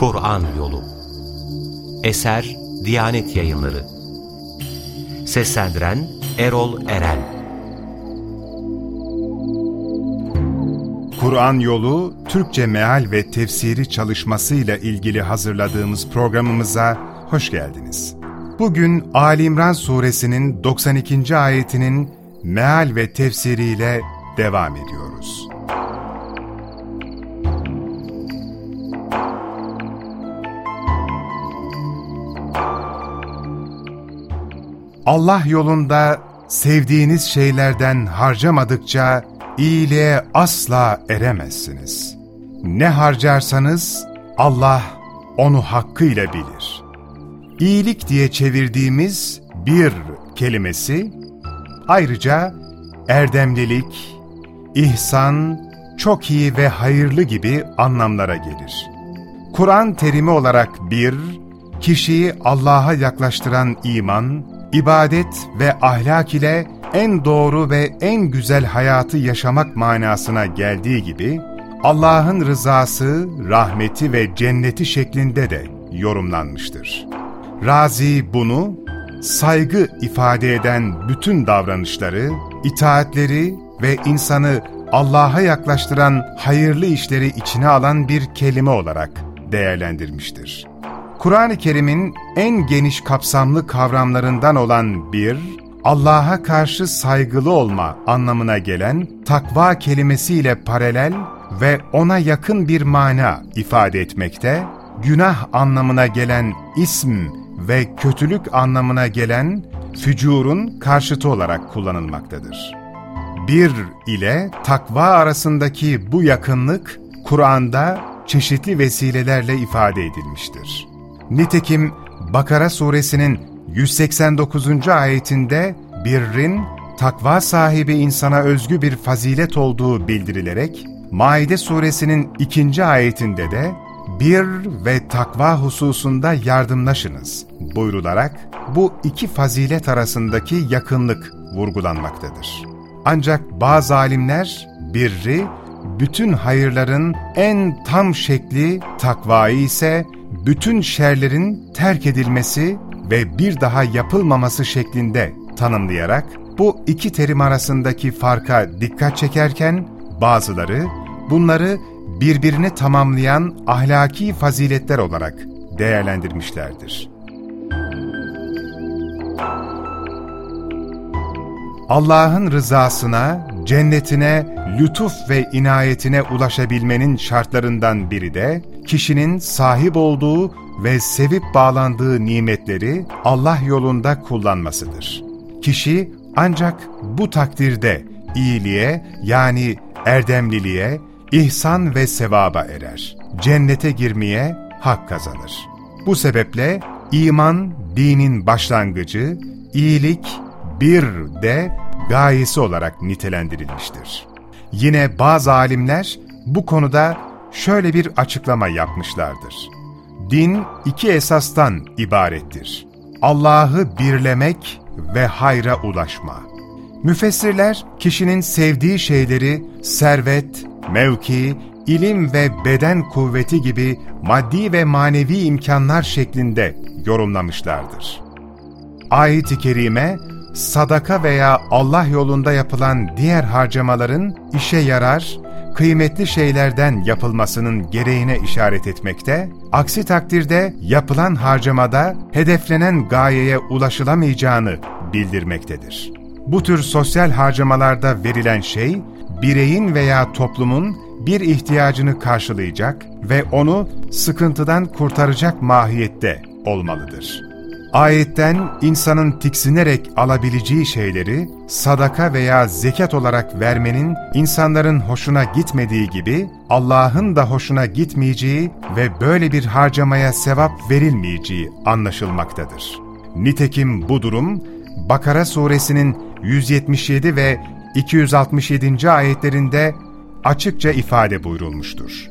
Kur'an Yolu Eser Diyanet Yayınları Seslendiren Erol Eren Kur'an Yolu Türkçe Meal ve Tefsiri çalışmasıyla ilgili hazırladığımız programımıza hoş geldiniz. Bugün Ali İmran Suresinin 92. ayetinin meal ve tefsiriyle devam ediyoruz. Allah yolunda sevdiğiniz şeylerden harcamadıkça iyiliğe asla eremezsiniz. Ne harcarsanız Allah onu hakkıyla bilir. İyilik diye çevirdiğimiz bir kelimesi ayrıca erdemlilik, ihsan, çok iyi ve hayırlı gibi anlamlara gelir. Kur'an terimi olarak bir, kişiyi Allah'a yaklaştıran iman, ibadet ve ahlak ile en doğru ve en güzel hayatı yaşamak manasına geldiği gibi, Allah'ın rızası, rahmeti ve cenneti şeklinde de yorumlanmıştır. Razi bunu, saygı ifade eden bütün davranışları, itaatleri ve insanı Allah'a yaklaştıran hayırlı işleri içine alan bir kelime olarak değerlendirmiştir. Kur'an-ı Kerim'in en geniş kapsamlı kavramlarından olan bir, Allah'a karşı saygılı olma anlamına gelen takva kelimesiyle paralel ve ona yakın bir mana ifade etmekte, günah anlamına gelen ism ve kötülük anlamına gelen fücurun karşıtı olarak kullanılmaktadır. Bir ile takva arasındaki bu yakınlık Kur'an'da çeşitli vesilelerle ifade edilmiştir. Nitekim Bakara suresinin 189. ayetinde birrin takva sahibi insana özgü bir fazilet olduğu bildirilerek, Maide suresinin 2. ayetinde de bir ve takva hususunda yardımlaşınız buyrularak bu iki fazilet arasındaki yakınlık vurgulanmaktadır. Ancak bazı alimler birri, bütün hayırların en tam şekli takvayı ise bütün şerlerin terk edilmesi ve bir daha yapılmaması şeklinde tanımlayarak bu iki terim arasındaki farka dikkat çekerken bazıları bunları birbirini tamamlayan ahlaki faziletler olarak değerlendirmişlerdir. Allah'ın rızasına, cennetine, lütuf ve inayetine ulaşabilmenin şartlarından biri de, kişinin sahip olduğu ve sevip bağlandığı nimetleri Allah yolunda kullanmasıdır. Kişi ancak bu takdirde iyiliğe yani erdemliliğe, ihsan ve sevaba erer. Cennete girmeye hak kazanır. Bu sebeple iman dinin başlangıcı, iyilik bir de gayesi olarak nitelendirilmiştir. Yine bazı alimler bu konuda şöyle bir açıklama yapmışlardır. Din iki esastan ibarettir. Allah'ı birlemek ve hayra ulaşma. Müfessirler kişinin sevdiği şeyleri servet, mevki, ilim ve beden kuvveti gibi maddi ve manevi imkanlar şeklinde yorumlamışlardır. Ayet-i Kerime, sadaka veya Allah yolunda yapılan diğer harcamaların işe yarar, kıymetli şeylerden yapılmasının gereğine işaret etmekte, aksi takdirde yapılan harcamada hedeflenen gayeye ulaşılamayacağını bildirmektedir. Bu tür sosyal harcamalarda verilen şey, bireyin veya toplumun bir ihtiyacını karşılayacak ve onu sıkıntıdan kurtaracak mahiyette olmalıdır. Ayetten insanın tiksinerek alabileceği şeyleri sadaka veya zekat olarak vermenin insanların hoşuna gitmediği gibi Allah'ın da hoşuna gitmeyeceği ve böyle bir harcamaya sevap verilmeyeceği anlaşılmaktadır. Nitekim bu durum Bakara suresinin 177 ve 267. ayetlerinde açıkça ifade buyurulmuştur.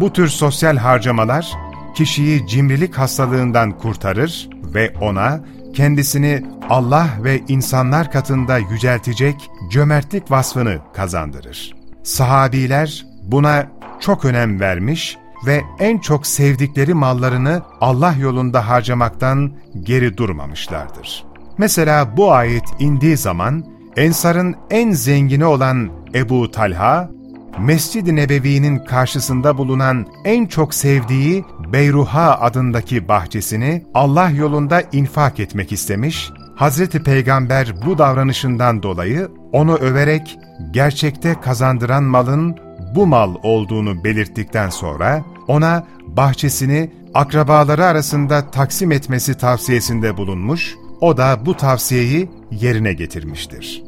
Bu tür sosyal harcamalar kişiyi cimrilik hastalığından kurtarır ve ona kendisini Allah ve insanlar katında yüceltecek cömertlik vasfını kazandırır. Sahabiler buna çok önem vermiş, ve en çok sevdikleri mallarını Allah yolunda harcamaktan geri durmamışlardır. Mesela bu ayet indiği zaman Ensar'ın en zengini olan Ebu Talha, Mescid-i Nebevi'nin karşısında bulunan en çok sevdiği Beyruha adındaki bahçesini Allah yolunda infak etmek istemiş, Hazreti Peygamber bu davranışından dolayı onu överek gerçekte kazandıran malın bu mal olduğunu belirttikten sonra ona bahçesini akrabaları arasında taksim etmesi tavsiyesinde bulunmuş, o da bu tavsiyeyi yerine getirmiştir.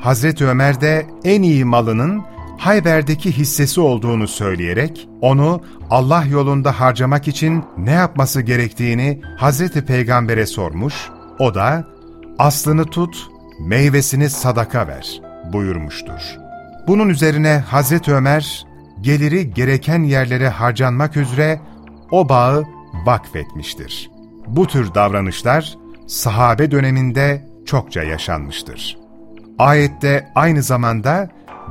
Hazreti Ömer de en iyi malının Hayber'deki hissesi olduğunu söyleyerek onu Allah yolunda harcamak için ne yapması gerektiğini Hazreti Peygamber'e sormuş, o da aslını tut, meyvesini sadaka ver buyurmuştur. Bunun üzerine Hazreti Ömer geliri gereken yerlere harcanmak üzere o bağı vakfetmiştir. Bu tür davranışlar sahabe döneminde çokça yaşanmıştır. Ayette aynı zamanda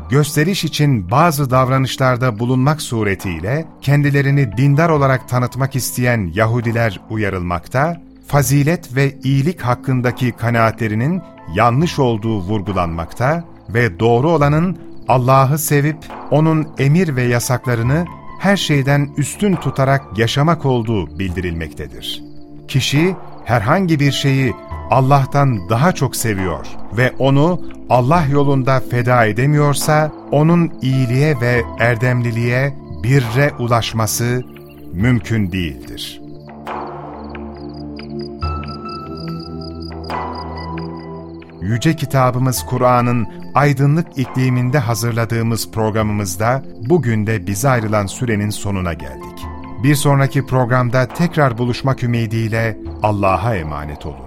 gösteriş için bazı davranışlarda bulunmak suretiyle kendilerini dindar olarak tanıtmak isteyen Yahudiler uyarılmakta, fazilet ve iyilik hakkındaki kanaatlerinin yanlış olduğu vurgulanmakta ve doğru olanın Allah'ı sevip O'nun emir ve yasaklarını her şeyden üstün tutarak yaşamak olduğu bildirilmektedir. Kişi herhangi bir şeyi Allah'tan daha çok seviyor ve onu Allah yolunda feda edemiyorsa, onun iyiliğe ve erdemliliğe, birre ulaşması mümkün değildir. Yüce kitabımız Kur'an'ın aydınlık ikliminde hazırladığımız programımızda bugün de bize ayrılan sürenin sonuna geldik. Bir sonraki programda tekrar buluşmak ümidiyle Allah'a emanet olun.